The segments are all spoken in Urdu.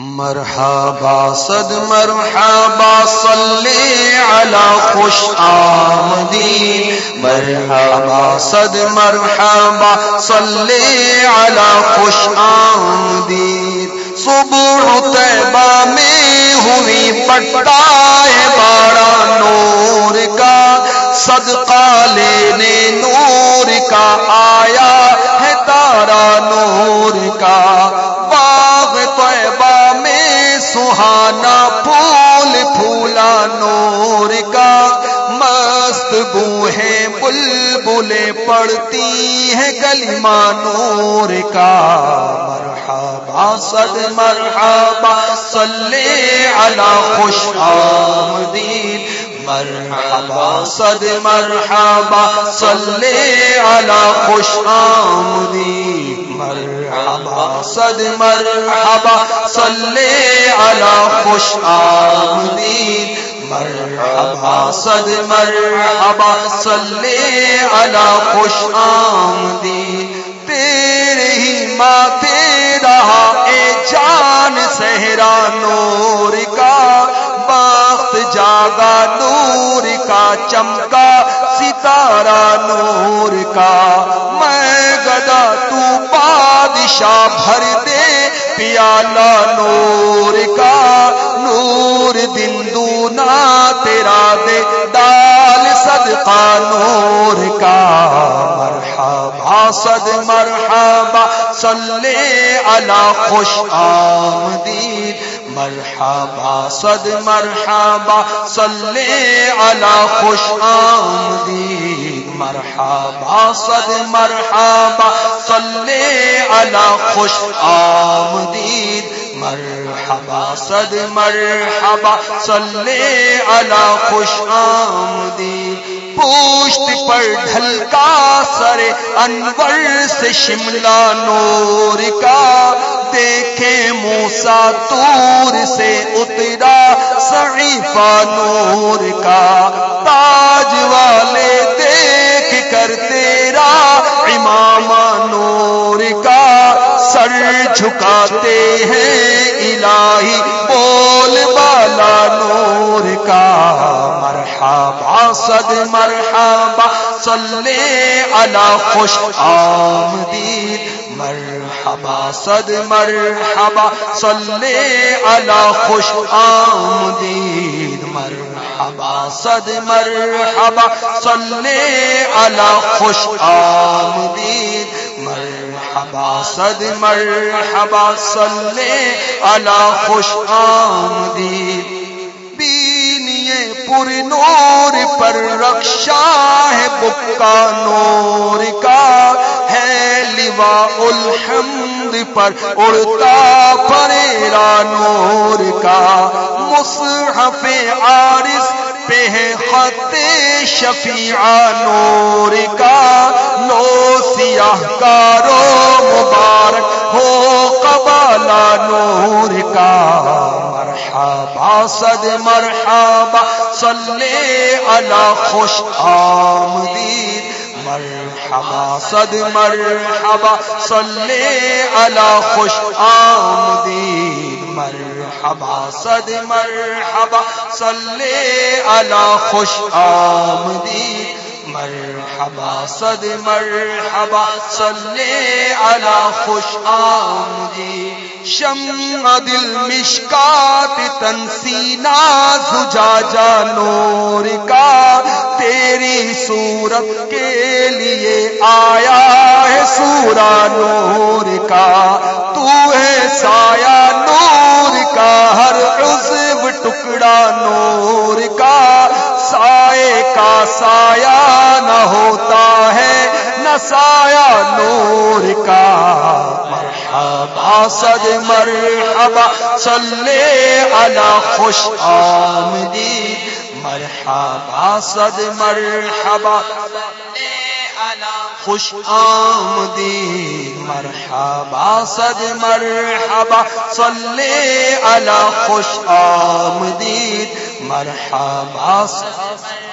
مرحبا، صد مرحبا، صلی علی خوش آمدی مرحبا، صد مرحبا، صلی علی خوش آمدی صبح طیبہ میں ہوئی پٹا ہے بارہ نور کا، صدقہ لینے نور کا آیا ہے تارا نور کا۔ نور کا مست بو ہے بل بلے پڑتی ہے گلیما نور کا مرحبا، صد مرحبا، صلی علی خوش آمدین۔ مرحبا، صد مرحبا، صلی علی خوش آمدین۔ مرحبا، صد مرحبا، صلی علی خوش آمدین۔ مرحبا، صد مرحبا، صلی علی خوش آمدین تیرے ہی ماتے رہا، اے جان سہرا نور کا بخت جاگا نور کا، چمکا ستارہ نور کا، میں گدا تو بادشاہ بھر دے پیالہ نور کا نور دن نا تیرا دے ڈال صدقہ نور کا مرحبا۔ صد مرحبا صلی علی خوش آمدید. مرحبا، صد مرحبا صلی علی خوش آمدید. مرحبا، صد مرحبا صلی علی خوش آمدید. مرحبا، صد مرحبا صلی علی خوش آمدید. پوشت پر ڈھلکا سر انور سے شملہ نور کا۔ دیکھے موسا تور سے اترا صحیفہ نور کا۔ تاج والے دیکھ کر تیرا امام نور کا۔ سر جھکاتے ہیں الہی صد مرحبا، صلی علی خوش آمدید. مرحبا، صد مرحبا، صلی علی خوش آمدید. مرحبا، صد مرحبا، صلی علی خوش آمدید. مرحبا، صد مرحبا، صلی علی خوش آمدید. پور نور پر رکشا ہے بکا نور کا۔ ہے لوا الحمد پر اڑتا پریرا نور کا۔ مصحف عارض پہ ہے خط شفیع نور کا۔ نو سیاہ کارو مبارک ہو قبالا نور کا۔ مرحبا، صد مرحبا صلی علی خوش آمدید. مرحبا، صد مرحبا. صلی علی خوش آمدید. مرحبا، صد مرحبا. صلی علی خوش آمدید. مرحبا، صد مرحبا. صلی علی خوش آمدید. شم دل مشکات تنسینا زجاجا نور کا تیری صورت کے لیے آیا ہے سورا نور کا۔ تو ہے سایہ نور کا، ہر عزب ٹکڑا نور کا۔ سائے کا سایہ نہ ہوتا ہے نہ سایہ نور کا مرحبا صد مرحبا، صلی علی خوش آمدی مرحبا صد مرحبا، خوش آمدی مرحبا صد مرحبا، صلی علی خوش آمدید، مرحبا صد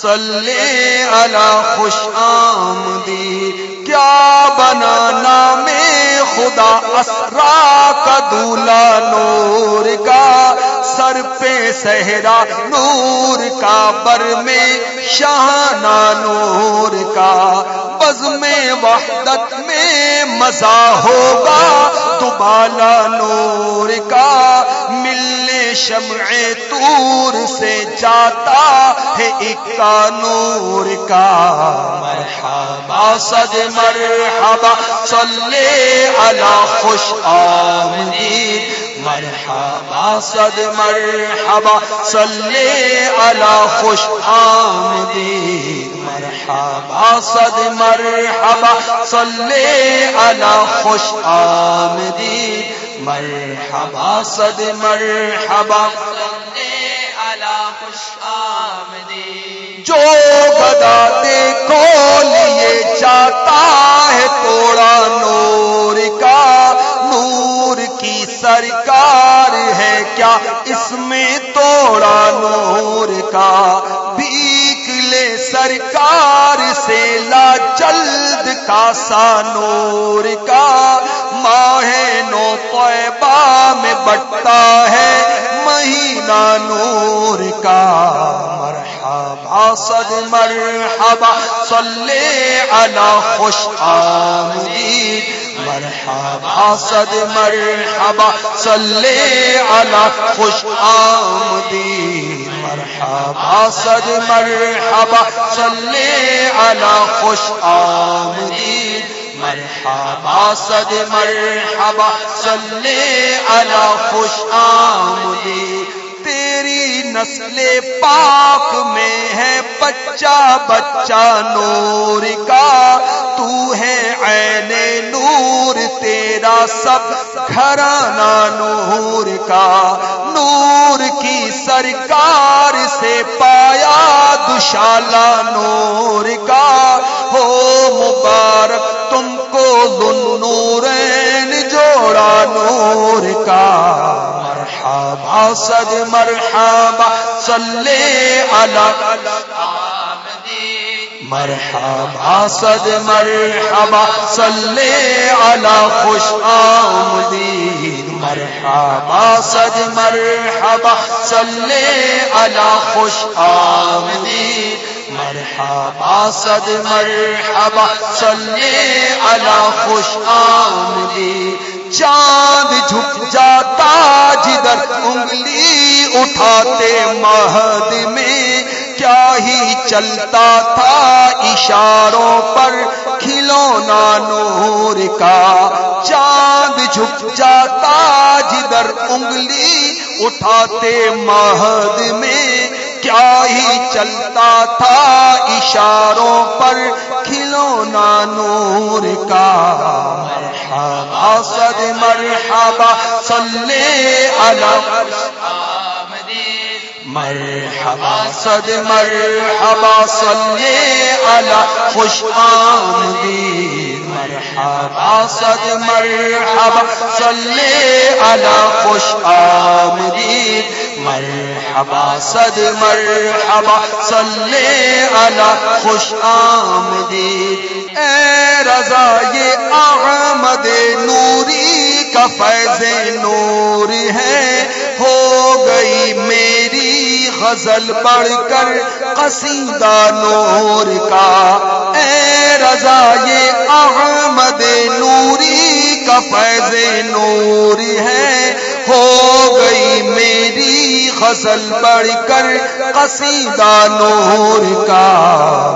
صلی علی خوش آمدی کیا بنانا میں خدا اسرا کا دولا نور کا، سر پہ صحرا نور کا، بر میں شہانہ نور کا۔ بز میں وحدت میں مزہ ہوگا، دوبالا نور کا۔ ملنے شمع تور سے جاتا ہے اکا نور کا۔ مرحبا صد مرحبا، صلی علی خوش آمدید. مرحبا، صد مرحبا. صلی علی خوش آمدید. مرحبا، صد مرحبا. صلی علی خوش آمدید. مرحبا، صد مرحبا. جو گدا دیکھو لیے جاتا ہے، توڑا نور کی سرکار ہے کیا؟ اس میں توڑا نور کا۔ بھیک لے سرکار سے لا جلد کا سا نور کا۔ ماہ نو طیبہ میں بٹتا ہے مہینہ نور کا۔ مرحبا صد مرحبا، صلی علی خوش آمدید۔ مرحبا صد مرحبا، صلی علی خوش آمدید مرحبا صد مرحبا، صلی علی خوش آمدید مرحبا صد مرحبا، صلی علی خوش آمدید تیری نسل پاک میں ہے، بچہ بچہ نور کا۔ تو ہے عین نور، تیرا سب گھرانا نور کا۔ نور کی سرکار سے پایا دشالا نور کا۔ ہو مبارک، تم کو نورین جوڑا نور کا۔ مرحبا صد مرحبا، صلی علی مرحبا صد مرحبا، صلی علی خوش آمدید، مرحبا صد مرحبا، صلی علی خوش آمدید، مرحبا صد مرحبا، صلی علی خوش آمدید چاند جھک جاتا جدھر انگلی اٹھاتے، مہد میں کیا ہی چلتا تھا؟ اشاروں پر کھلونا نور کا۔ چاند جھک جاتا جدھر انگلی اٹھاتے، مہد میں کیا ہی چلتا تھا؟ اشاروں پر کھلونا نور کا۔ صلی علی مرحبا، صد مرحبا، صلی علی خوش آمدید مرحبا، صد مرحبا، صلی علی خوش آمدید مرحبا، صد مرحبا، صلی علی خوش آمدید اے رضا یہ احمد نوری کا فیض نور ہے۔ ہو گئی میری غزل پڑھ کر قصیدہ نور کا۔ اے رضا، یہ احمد نوری کا فیض نور ہے۔ ہو گئی میری غزل بڑھ کر قصیدہ نور کا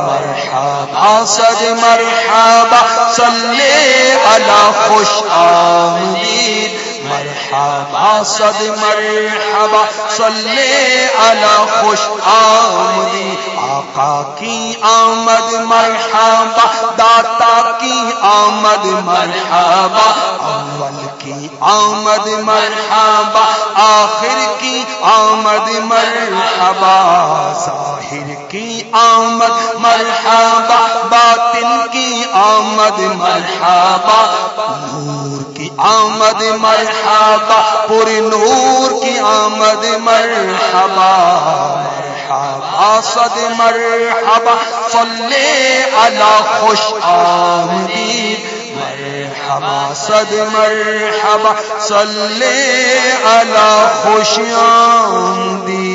مرحبا صد مرحبا، صلی علی خوش آمدید۔ مرحبا صد مرحبا، صلی علی خوش آمدی آقا کی آمد مرحبا، داتا کی آمد مرحبا اول کی، آمد مرحبا، آخر کی، آمد مرحبا، ظاہر کی، آمد مرحبا، باطن کی، آمد مرحبا، نور کی، آمد مرحبا پوری نور کی، آمد مرحبا مرحبا مرحبا، صد مرحبا، صلی علی خوش آمدید مرحبا صد مرحبا صلی علی خوشیاں دی